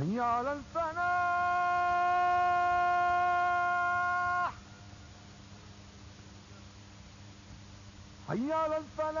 حي على الفلاح. حي على الفلاح.